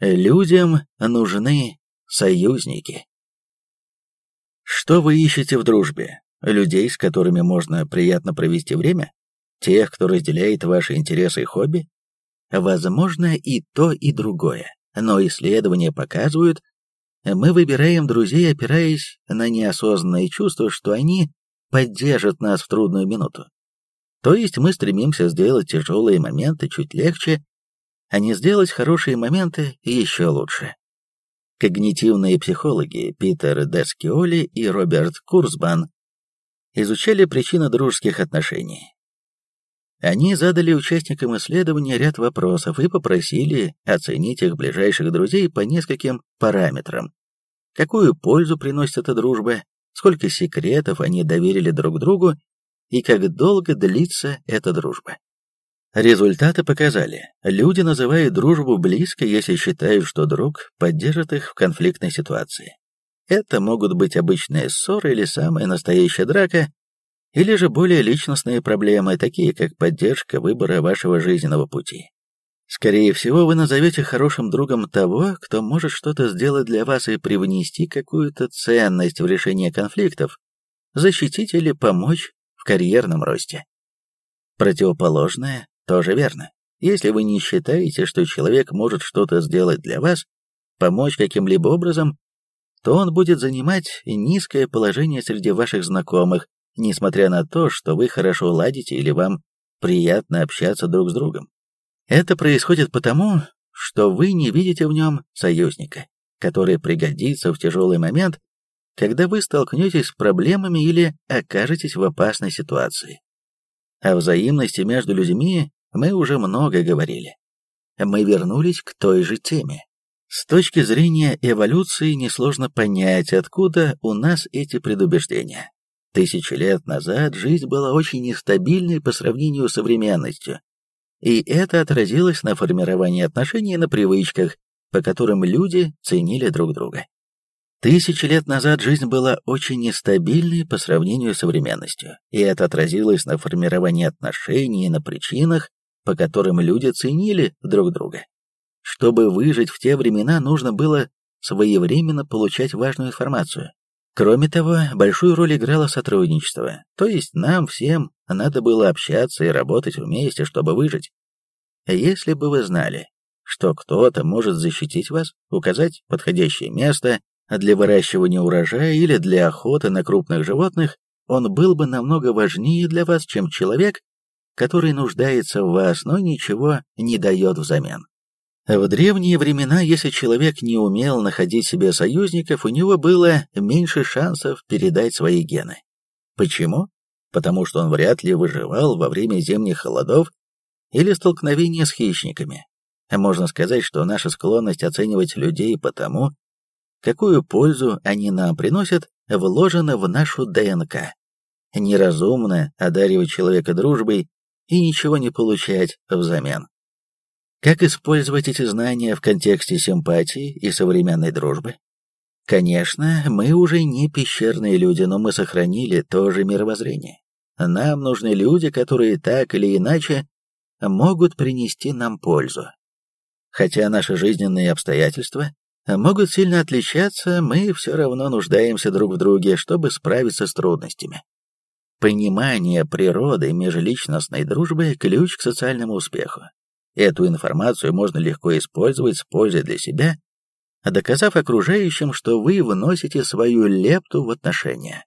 Людям нужны союзники. Что вы ищете в дружбе? Людей, с которыми можно приятно провести время? Тех, кто разделяет ваши интересы и хобби? Возможно и то, и другое, но исследования показывают, мы выбираем друзей, опираясь на неосознанное чувство, что они поддержат нас в трудную минуту. То есть мы стремимся сделать тяжелые моменты чуть легче, а не сделать хорошие моменты еще лучше. Когнитивные психологи Питер Дескиоли и Роберт Курсбан изучали причины дружеских отношений. Они задали участникам исследования ряд вопросов и попросили оценить их ближайших друзей по нескольким параметрам. Какую пользу приносит эта дружба, сколько секретов они доверили друг другу и как долго длится эта дружба. Результаты показали, люди называют дружбу близкой, если считают, что друг поддержит их в конфликтной ситуации. Это могут быть обычные ссоры или самая настоящая драка, или же более личностные проблемы, такие как поддержка выбора вашего жизненного пути. Скорее всего, вы назовете хорошим другом того, кто может что-то сделать для вас и привнести какую-то ценность в решение конфликтов, защитить или помочь в карьерном росте. Противоположное тоже верно. Если вы не считаете, что человек может что-то сделать для вас, помочь каким-либо образом, то он будет занимать низкое положение среди ваших знакомых, несмотря на то, что вы хорошо ладите или вам приятно общаться друг с другом. Это происходит потому, что вы не видите в нем союзника, который пригодится в тяжелый момент, когда вы столкнетесь с проблемами или окажетесь в опасной ситуации. О взаимности между людьми мы уже много говорили. Мы вернулись к той же теме. С точки зрения эволюции несложно понять, откуда у нас эти предубеждения. Тысячи лет назад жизнь была очень нестабильной по сравнению с современностью, и это отразилось на формировании отношений и на привычках, по которым люди ценили друг друга. Тысячи лет назад жизнь была очень нестабильной по сравнению с современностью, и это отразилось на формировании отношений и на причинах, по которым люди ценили друг друга. Чтобы выжить в те времена, нужно было своевременно получать важную информацию, Кроме того, большую роль играло сотрудничество, то есть нам всем надо было общаться и работать вместе, чтобы выжить. Если бы вы знали, что кто-то может защитить вас, указать подходящее место для выращивания урожая или для охоты на крупных животных, он был бы намного важнее для вас, чем человек, который нуждается в вас, но ничего не дает взамен. В древние времена, если человек не умел находить себе союзников, у него было меньше шансов передать свои гены. Почему? Потому что он вряд ли выживал во время зимних холодов или столкновения с хищниками. Можно сказать, что наша склонность оценивать людей по тому, какую пользу они нам приносят, вложена в нашу ДНК. Неразумно одаривать человека дружбой и ничего не получать взамен. Как использовать эти знания в контексте симпатии и современной дружбы? Конечно, мы уже не пещерные люди, но мы сохранили то же мировоззрение. Нам нужны люди, которые так или иначе могут принести нам пользу. Хотя наши жизненные обстоятельства могут сильно отличаться, мы все равно нуждаемся друг в друге, чтобы справиться с трудностями. Понимание природы межличностной дружбы – ключ к социальному успеху. Эту информацию можно легко использовать с пользой для себя, доказав окружающим, что вы вносите свою лепту в отношения.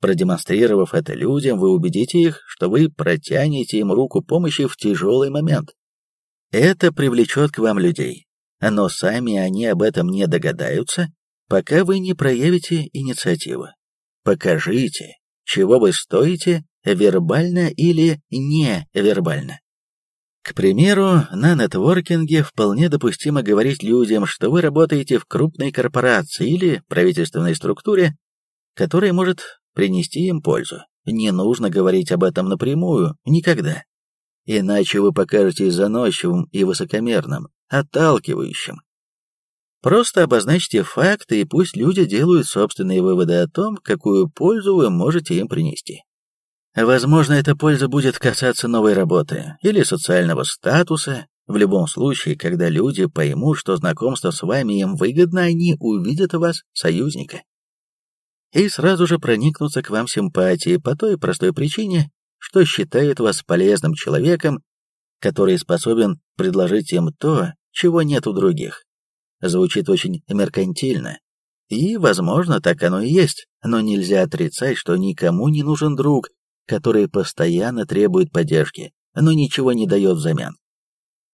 Продемонстрировав это людям, вы убедите их, что вы протянете им руку помощи в тяжелый момент. Это привлечет к вам людей, но сами они об этом не догадаются, пока вы не проявите инициативу. Покажите, чего вы стоите, вербально или невербально. К примеру, на нетворкинге вполне допустимо говорить людям, что вы работаете в крупной корпорации или правительственной структуре, которая может принести им пользу. Не нужно говорить об этом напрямую, никогда. Иначе вы покажетесь заносчивым и высокомерным, отталкивающим. Просто обозначьте факты, и пусть люди делают собственные выводы о том, какую пользу вы можете им принести. Возможно, эта польза будет касаться новой работы или социального статуса, В любом случае, когда люди поймут, что знакомство с вами им выгодно, они увидят в вас союзника. И сразу же проникнутся к вам симпатией по той простой причине, что считают вас полезным человеком, который способен предложить им то, чего нет у других. Звучит очень меркантильно. И, возможно, так оно и есть, но нельзя отрицать, что никому не нужен друг, который постоянно требует поддержки, но ничего не дает взамен.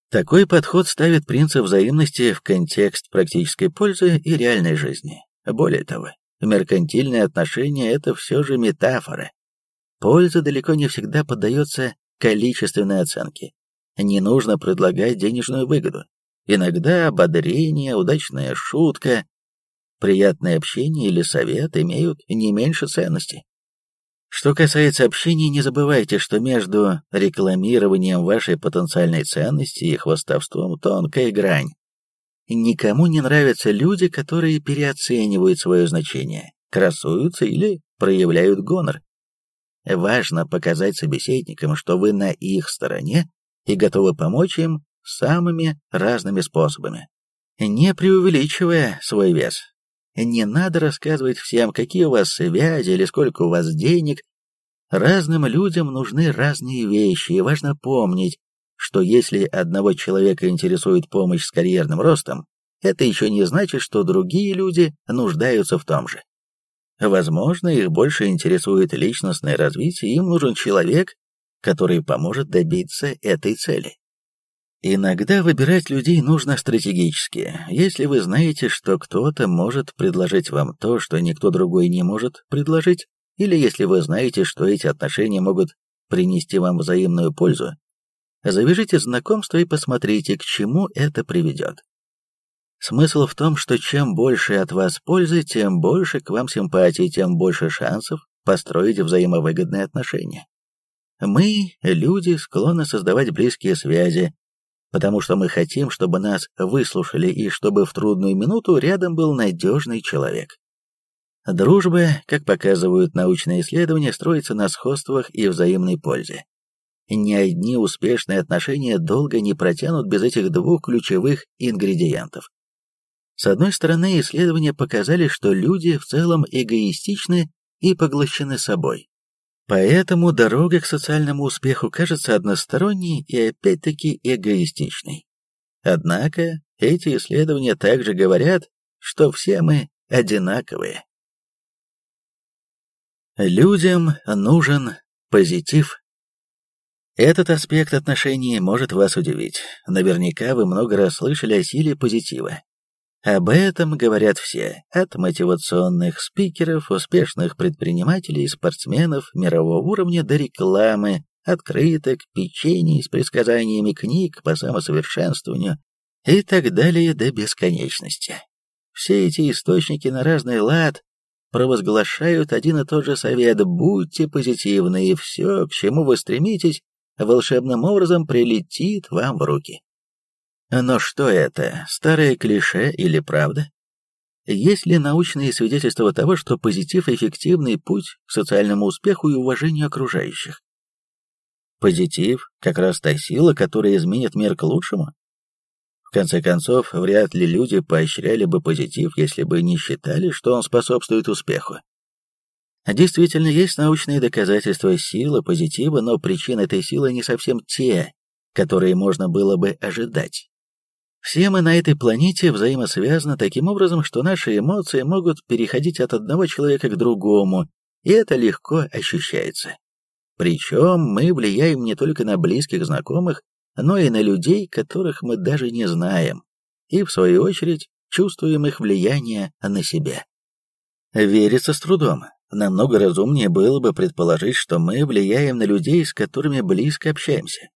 Такой подход ставит принцип взаимности в контекст практической пользы и реальной жизни. Более того, меркантильные отношения – это все же метафора. Польза далеко не всегда поддается количественной оценке. Не нужно предлагать денежную выгоду. Иногда ободрение, удачная шутка, приятное общение или совет имеют не меньше ценности. Что касается общения, не забывайте, что между рекламированием вашей потенциальной ценности и хвостовством тонкая грань. Никому не нравятся люди, которые переоценивают свое значение, красуются или проявляют гонор. Важно показать собеседникам, что вы на их стороне и готовы помочь им самыми разными способами, не преувеличивая свой вес. Не надо рассказывать всем, какие у вас связи или сколько у вас денег. Разным людям нужны разные вещи, и важно помнить, что если одного человека интересует помощь с карьерным ростом, это еще не значит, что другие люди нуждаются в том же. Возможно, их больше интересует личностное развитие, им нужен человек, который поможет добиться этой цели. Иногда выбирать людей нужно стратегически. Если вы знаете, что кто-то может предложить вам то, что никто другой не может предложить, или если вы знаете, что эти отношения могут принести вам взаимную пользу, завяжите знакомство и посмотрите, к чему это приведет. Смысл в том, что чем больше от вас пользы, тем больше к вам симпатии, тем больше шансов построить взаимовыгодные отношения. Мы, люди, склонны создавать близкие связи, потому что мы хотим, чтобы нас выслушали и чтобы в трудную минуту рядом был надежный человек. Дружба, как показывают научные исследования, строится на сходствах и взаимной пользе. Ни одни успешные отношения долго не протянут без этих двух ключевых ингредиентов. С одной стороны, исследования показали, что люди в целом эгоистичны и поглощены собой. Поэтому дорога к социальному успеху кажется односторонней и опять-таки эгоистичной. Однако эти исследования также говорят, что все мы одинаковые. Людям нужен позитив. Этот аспект отношений может вас удивить. Наверняка вы много раз слышали о силе позитива. Об этом говорят все, от мотивационных спикеров, успешных предпринимателей и спортсменов мирового уровня до рекламы, открыток, печений с предсказаниями книг по самосовершенствованию и так далее до бесконечности. Все эти источники на разный лад провозглашают один и тот же совет «Будьте позитивны, и все, к чему вы стремитесь, волшебным образом прилетит вам в руки». Но что это, старое клише или правда? Есть ли научные свидетельства того, что позитив – эффективный путь к социальному успеху и уважению окружающих? Позитив – как раз та сила, которая изменит мир к лучшему? В конце концов, вряд ли люди поощряли бы позитив, если бы не считали, что он способствует успеху. Действительно, есть научные доказательства силы позитива, но причины этой силы не совсем те, которые можно было бы ожидать. Все мы на этой планете взаимосвязаны таким образом, что наши эмоции могут переходить от одного человека к другому, и это легко ощущается. Причем мы влияем не только на близких знакомых, но и на людей, которых мы даже не знаем, и, в свою очередь, чувствуем их влияние на себя. Верится с трудом. Намного разумнее было бы предположить, что мы влияем на людей, с которыми близко общаемся.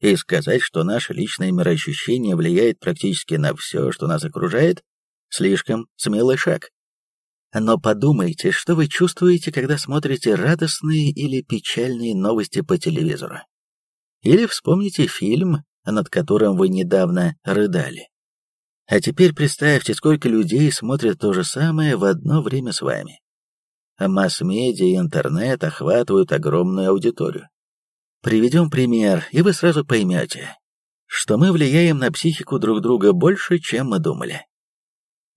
И сказать, что наше личное мироощущение влияет практически на все, что нас окружает, слишком смелый шаг. Но подумайте, что вы чувствуете, когда смотрите радостные или печальные новости по телевизору. Или вспомните фильм, над которым вы недавно рыдали. А теперь представьте, сколько людей смотрят то же самое в одно время с вами. Масс-медиа и интернет охватывают огромную аудиторию. Приведем пример, и вы сразу поймете, что мы влияем на психику друг друга больше, чем мы думали.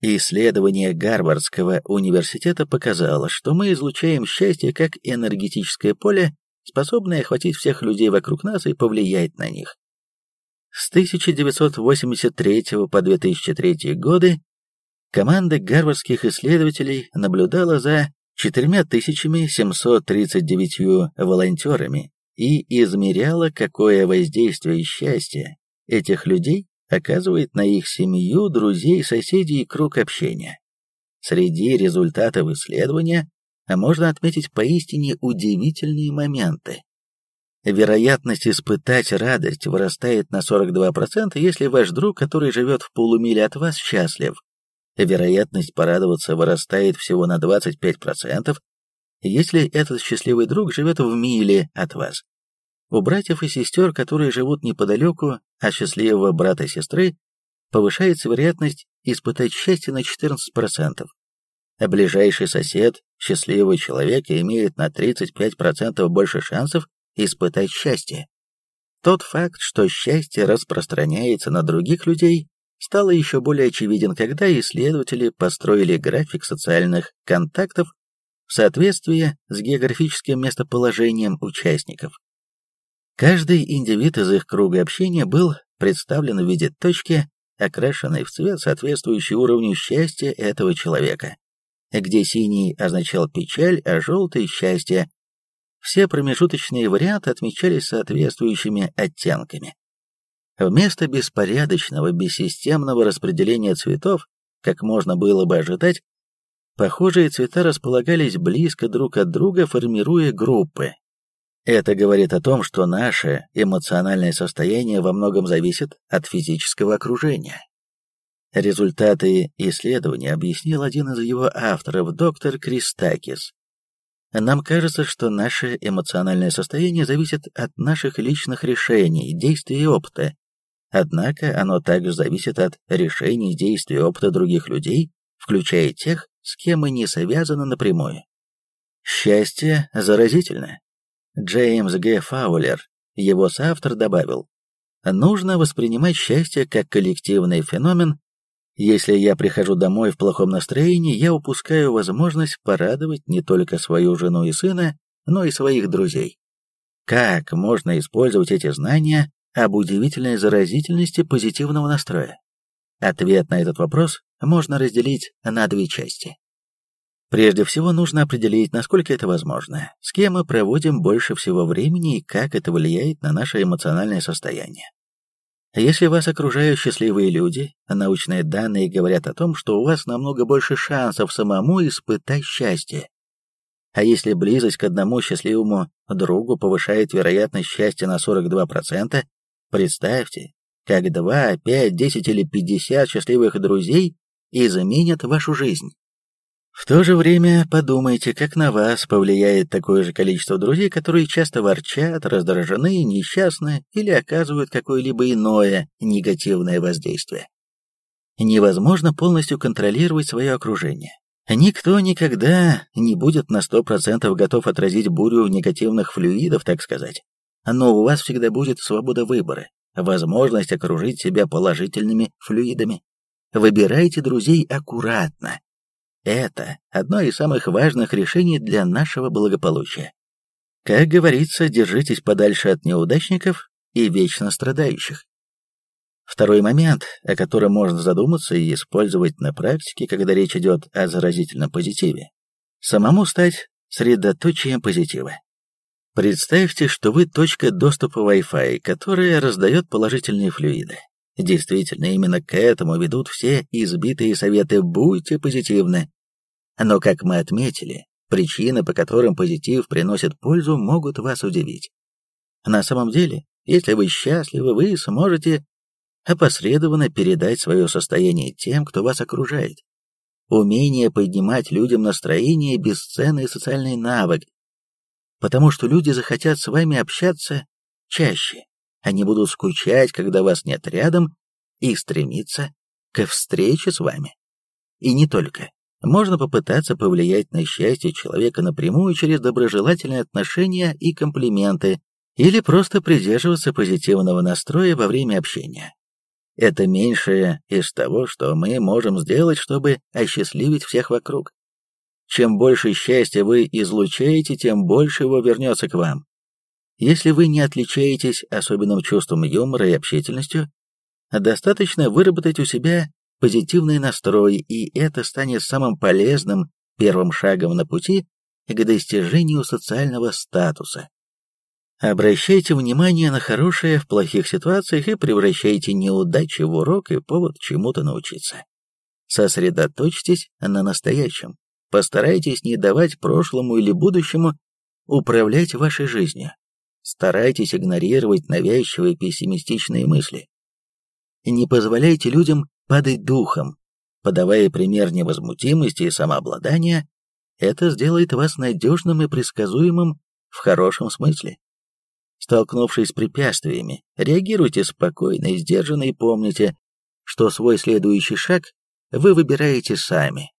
Исследование Гарвардского университета показало, что мы излучаем счастье как энергетическое поле, способное охватить всех людей вокруг нас и повлиять на них. С 1983 по 2003 годы команда гарвардских исследователей наблюдала за 4739 волонтерами и измеряла, какое воздействие счастья этих людей оказывает на их семью, друзей, соседей и круг общения. Среди результатов исследования можно отметить поистине удивительные моменты. Вероятность испытать радость вырастает на 42%, если ваш друг, который живет в полумиле от вас, счастлив. Вероятность порадоваться вырастает всего на 25%, если этот счастливый друг живет в миле от вас. У братьев и сестер, которые живут неподалеку от счастливого брата и сестры, повышается вероятность испытать счастье на 14%. А ближайший сосед, счастливый человек, имеет на 35% больше шансов испытать счастье. Тот факт, что счастье распространяется на других людей, стало еще более очевиден, когда исследователи построили график социальных контактов в соответствии с географическим местоположением участников. Каждый индивид из их круга общения был представлен в виде точки, окрашенной в цвет, соответствующий уровню счастья этого человека, где синий означал печаль, а желтый — счастье. Все промежуточные варианты отмечались соответствующими оттенками. Вместо беспорядочного, бессистемного распределения цветов, как можно было бы ожидать, похожие цвета располагались близко друг от друга, формируя группы, это говорит о том, что наше эмоциональное состояние во многом зависит от физического окружения. Результаты исследования объяснил один из его авторов, доктор Кристакис. Нам кажется, что наше эмоциональное состояние зависит от наших личных решений, действий и опыта. Однако оно также зависит от решений, действий и опыта других людей, включая тех, с кем мы не связаны напрямую. Счастье заразительно. Джеймс Г. Фаулер, его соавтор, добавил, «Нужно воспринимать счастье как коллективный феномен. Если я прихожу домой в плохом настроении, я упускаю возможность порадовать не только свою жену и сына, но и своих друзей. Как можно использовать эти знания об удивительной заразительности позитивного настроя? Ответ на этот вопрос можно разделить на две части. Прежде всего нужно определить, насколько это возможно, с кем мы проводим больше всего времени и как это влияет на наше эмоциональное состояние. Если вас окружают счастливые люди, научные данные говорят о том, что у вас намного больше шансов самому испытать счастье. А если близость к одному счастливому другу повышает вероятность счастья на 42%, представьте, как 2, 5, 10 или 50 счастливых друзей изменят вашу жизнь. В то же время подумайте, как на вас повлияет такое же количество друзей, которые часто ворчат, раздражены, несчастны или оказывают какое-либо иное негативное воздействие. Невозможно полностью контролировать свое окружение. Никто никогда не будет на 100% готов отразить бурю негативных флюидов, так сказать. Но у вас всегда будет свобода выбора, возможность окружить себя положительными флюидами. Выбирайте друзей аккуратно, это одно из самых важных решений для нашего благополучия. Как говорится, держитесь подальше от неудачников и вечно страдающих. Второй момент, о котором можно задуматься и использовать на практике, когда речь идет о заразительном позитиве. Самому стать средоточием позитива. Представьте, что вы точка доступа Wi-Fi, которая раздает положительные флюиды. Действительно, именно к этому ведут все избитые советы «будьте позитивны». Но, как мы отметили, причины, по которым позитив приносит пользу, могут вас удивить. На самом деле, если вы счастливы, вы сможете опосредованно передать свое состояние тем, кто вас окружает. Умение поднимать людям настроение – бесценный социальный навык, потому что люди захотят с вами общаться чаще. Они будут скучать, когда вас нет рядом, и стремиться к встрече с вами. И не только. Можно попытаться повлиять на счастье человека напрямую через доброжелательные отношения и комплименты, или просто придерживаться позитивного настроя во время общения. Это меньшее из того, что мы можем сделать, чтобы осчастливить всех вокруг. Чем больше счастья вы излучаете, тем больше его вернется к вам. Если вы не отличаетесь особенным чувством юмора и общительностью, достаточно выработать у себя позитивный настрой, и это станет самым полезным первым шагом на пути к достижению социального статуса. Обращайте внимание на хорошее в плохих ситуациях и превращайте неудачи в урок и повод чему-то научиться. Сосредоточьтесь на настоящем. Постарайтесь не давать прошлому или будущему управлять вашей жизнью. Старайтесь игнорировать навязчивые пессимистичные мысли. Не позволяйте людям падать духом. Подавая пример невозмутимости и самообладания, это сделает вас надежным и предсказуемым в хорошем смысле. Столкнувшись с препятствиями, реагируйте спокойно и сдержанно и помните, что свой следующий шаг вы выбираете сами.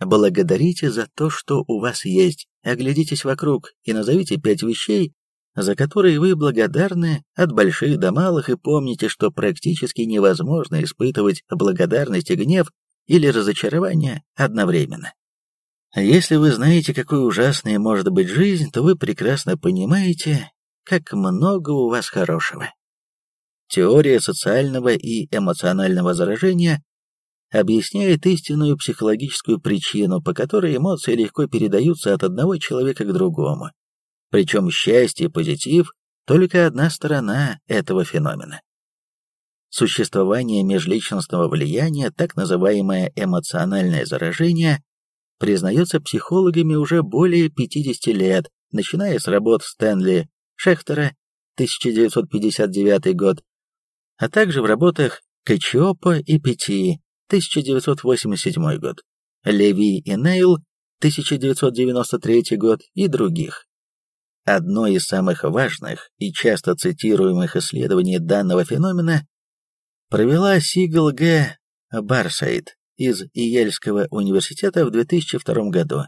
Благодарите за то, что у вас есть, оглядитесь вокруг и назовите пять вещей, за которые вы благодарны от больших до малых, и помните, что практически невозможно испытывать благодарность и гнев или разочарование одновременно. Если вы знаете, какой ужасной может быть жизнь, то вы прекрасно понимаете, как много у вас хорошего. Теория социального и эмоционального заражения объясняет истинную психологическую причину, по которой эмоции легко передаются от одного человека к другому. Причем счастье и позитив – только одна сторона этого феномена. Существование межличностного влияния, так называемое эмоциональное заражение, признается психологами уже более 50 лет, начиная с работ Стэнли Шехтера 1959 год, а также в работах Качиопа и Пяти 1987 год, Леви и Нейл 1993 год и других. Одно из самых важных и часто цитируемых исследований данного феномена провела Сигл Г. Барсайд из Иельского университета в 2002 году.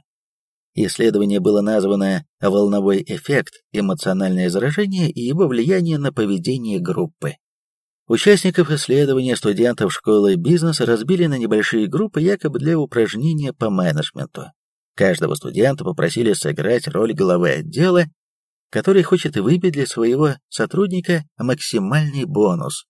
Исследование было названо «Волновой эффект. Эмоциональное заражение и его влияние на поведение группы». Участников исследования студентов школы бизнеса разбили на небольшие группы якобы для упражнения по менеджменту. Каждого студента попросили сыграть роль главы отдела который хочет выбить для своего сотрудника максимальный бонус.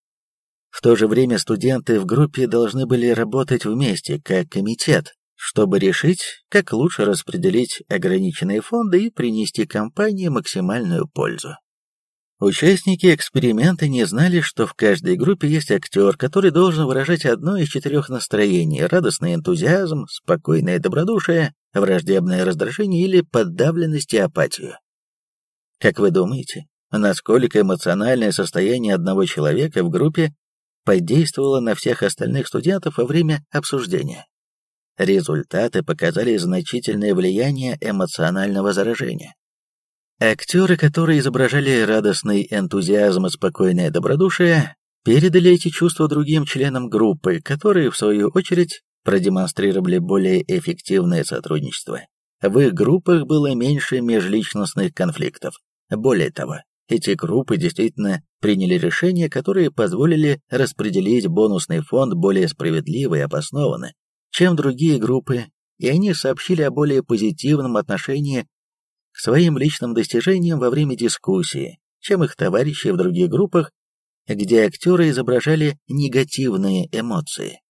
В то же время студенты в группе должны были работать вместе, как комитет, чтобы решить, как лучше распределить ограниченные фонды и принести компании максимальную пользу. Участники эксперимента не знали, что в каждой группе есть актер, который должен выражать одно из четырех настроений – радостный энтузиазм, спокойное добродушие, враждебное раздражение или подавленность и апатию. Как вы думаете, насколько эмоциональное состояние одного человека в группе подействовало на всех остальных студентов во время обсуждения? Результаты показали значительное влияние эмоционального заражения. Актеры, которые изображали радостный энтузиазм и спокойное добродушие, передали эти чувства другим членам группы, которые, в свою очередь, продемонстрировали более эффективное сотрудничество. В их группах было меньше межличностных конфликтов. Более того, эти группы действительно приняли решения, которые позволили распределить бонусный фонд более справедливо и обоснованно, чем другие группы, и они сообщили о более позитивном отношении к своим личным достижениям во время дискуссии, чем их товарищи в других группах, где актеры изображали негативные эмоции.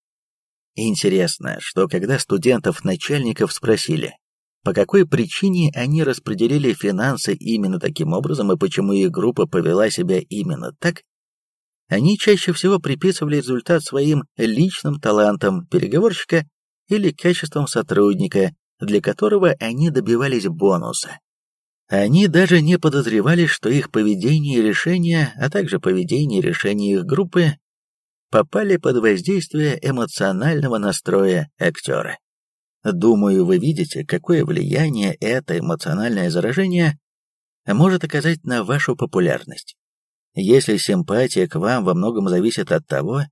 Интересно, что когда студентов-начальников спросили, по какой причине они распределили финансы именно таким образом и почему их группа повела себя именно так, они чаще всего приписывали результат своим личным талантам переговорщика или качеством сотрудника, для которого они добивались бонуса. Они даже не подозревали, что их поведение и решения, а также поведение и решения их группы попали под воздействие эмоционального настроя актера. Думаю, вы видите, какое влияние это эмоциональное заражение может оказать на вашу популярность. Если симпатия к вам во многом зависит от того,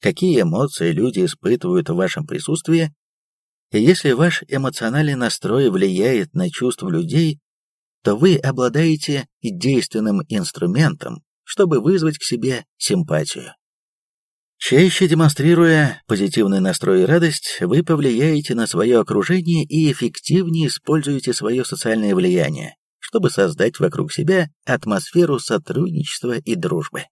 какие эмоции люди испытывают в вашем присутствии, и если ваш эмоциональный настрой влияет на чувства людей, то вы обладаете действенным инструментом, чтобы вызвать к себе симпатию. Чаще демонстрируя позитивный настрой и радость, вы повлияете на свое окружение и эффективнее используете свое социальное влияние, чтобы создать вокруг себя атмосферу сотрудничества и дружбы.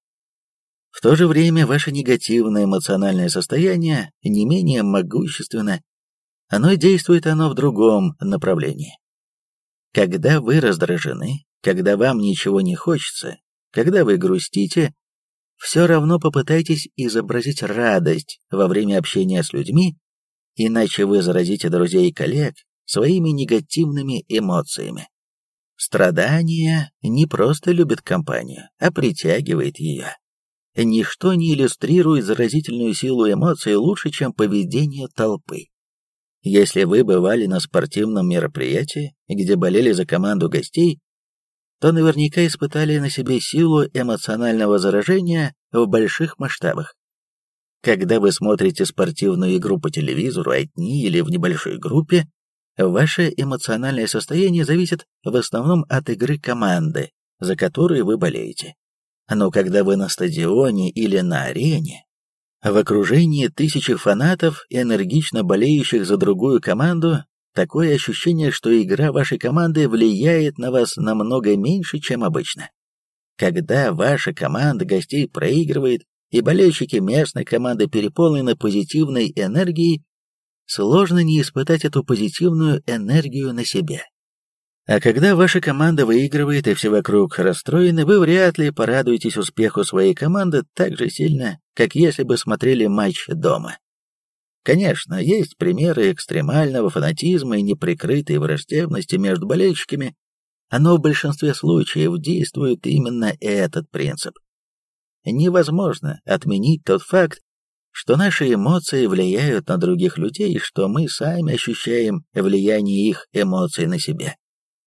В то же время ваше негативное эмоциональное состояние не менее могущественно, оно действует оно в другом направлении. Когда вы раздражены, когда вам ничего не хочется, когда вы грустите, все равно попытайтесь изобразить радость во время общения с людьми, иначе вы заразите друзей и коллег своими негативными эмоциями. Страдание не просто любит компанию, а притягивает ее. Ничто не иллюстрирует заразительную силу эмоций лучше, чем поведение толпы. Если вы бывали на спортивном мероприятии, где болели за команду гостей, то наверняка испытали на себе силу эмоционального заражения в больших масштабах. Когда вы смотрите спортивную игру по телевизору одни или в небольшой группе, ваше эмоциональное состояние зависит в основном от игры команды, за которую вы болеете. Но когда вы на стадионе или на арене, в окружении тысячи фанатов, энергично болеющих за другую команду, Такое ощущение, что игра вашей команды влияет на вас намного меньше, чем обычно. Когда ваша команда гостей проигрывает, и болельщики местной команды переполнены позитивной энергией, сложно не испытать эту позитивную энергию на себе. А когда ваша команда выигрывает и все вокруг расстроены, вы вряд ли порадуетесь успеху своей команды так же сильно, как если бы смотрели матч дома. Конечно, есть примеры экстремального фанатизма и неприкрытой враждебности между болельщиками, но в большинстве случаев действует именно этот принцип. Невозможно отменить тот факт, что наши эмоции влияют на других людей, что мы сами ощущаем влияние их эмоций на себя.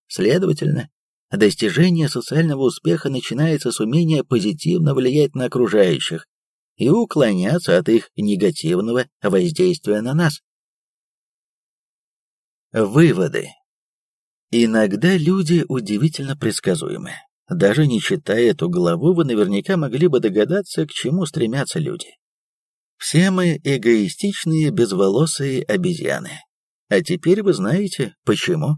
Следовательно, достижение социального успеха начинается с умения позитивно влиять на окружающих, и уклоняться от их негативного воздействия на нас. Выводы. Иногда люди удивительно предсказуемы. Даже не читая эту главу, вы наверняка могли бы догадаться, к чему стремятся люди. Все мы эгоистичные, безволосые обезьяны. А теперь вы знаете, почему.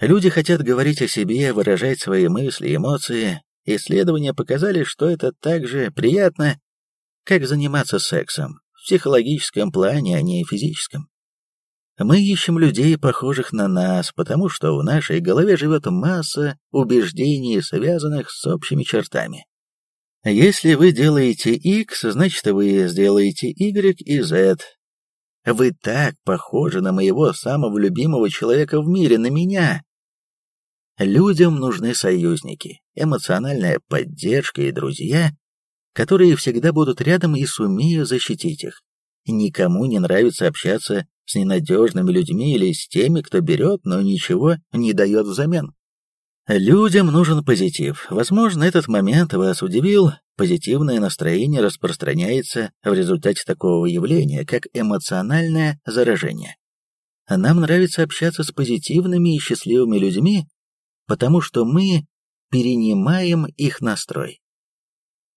Люди хотят говорить о себе, выражать свои мысли, эмоции. Исследования показали, что это также приятно, как заниматься сексом, в психологическом плане, а не физическом. Мы ищем людей, похожих на нас, потому что в нашей голове живет масса убеждений, связанных с общими чертами. Если вы делаете X, значит вы сделаете Y и Z. Вы так похожи на моего самого любимого человека в мире, на меня. Людям нужны союзники, эмоциональная поддержка и друзья, которые всегда будут рядом и сумею защитить их. Никому не нравится общаться с ненадежными людьми или с теми, кто берет, но ничего не дает взамен. Людям нужен позитив. Возможно, этот момент вас удивил. Позитивное настроение распространяется в результате такого явления, как эмоциональное заражение. Нам нравится общаться с позитивными и счастливыми людьми, потому что мы перенимаем их настрой.